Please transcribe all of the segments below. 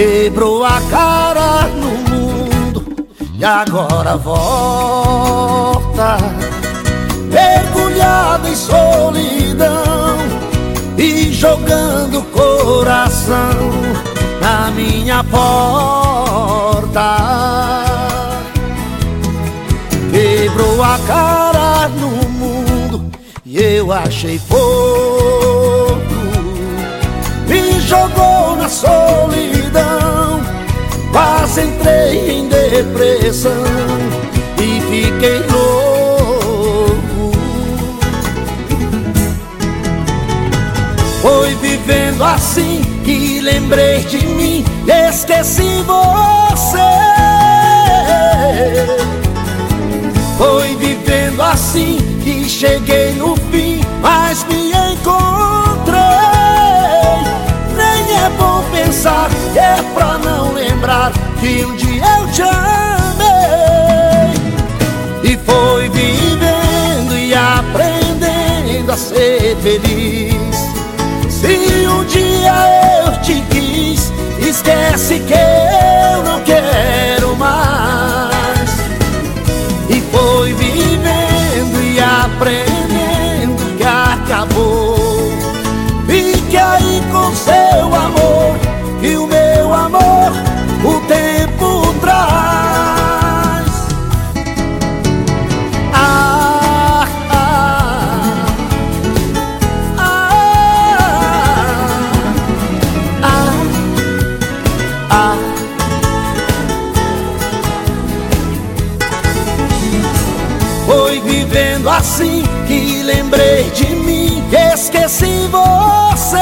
Quebrou a cara no mundo. E agora volta Mergulhada em solidão e jogando coração na minha porta. Quebrou a cara no mundo e eu achei pouco Me jogou na solidão Entrei em depressão e fiquei louco. Foi vivendo assim que lembrei de mim Esqueci você Que um dia eu te amei. E foi vivendo e aprendendo a ser feliz. Se um dia eu te quis Esquece que Foi vivendo assim que lembrei de mim Esqueci você.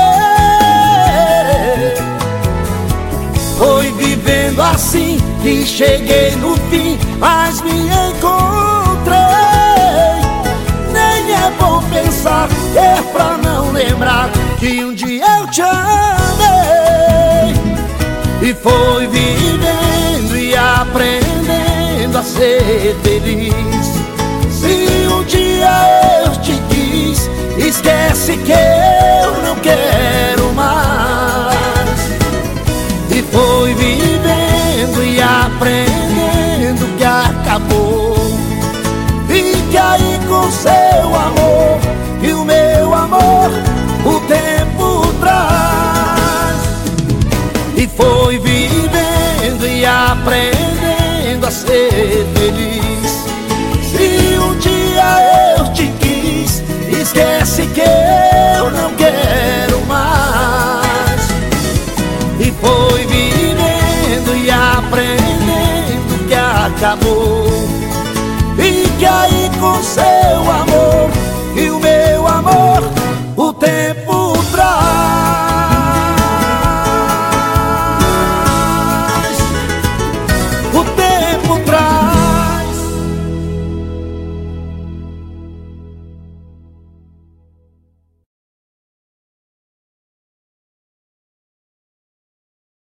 Foi vivendo assim que cheguei no fim Mas me encontrei. Nem é bom pensar é pra não lembrar Que um dia eu te amei. E foi vivendo e aprendendo a ser feliz dia eu te quis. Esquece que eu não quero mais. E foi vivendo e aprendendo que acabou. Fique aí com aprendendo que acabou Fique aí com seu amor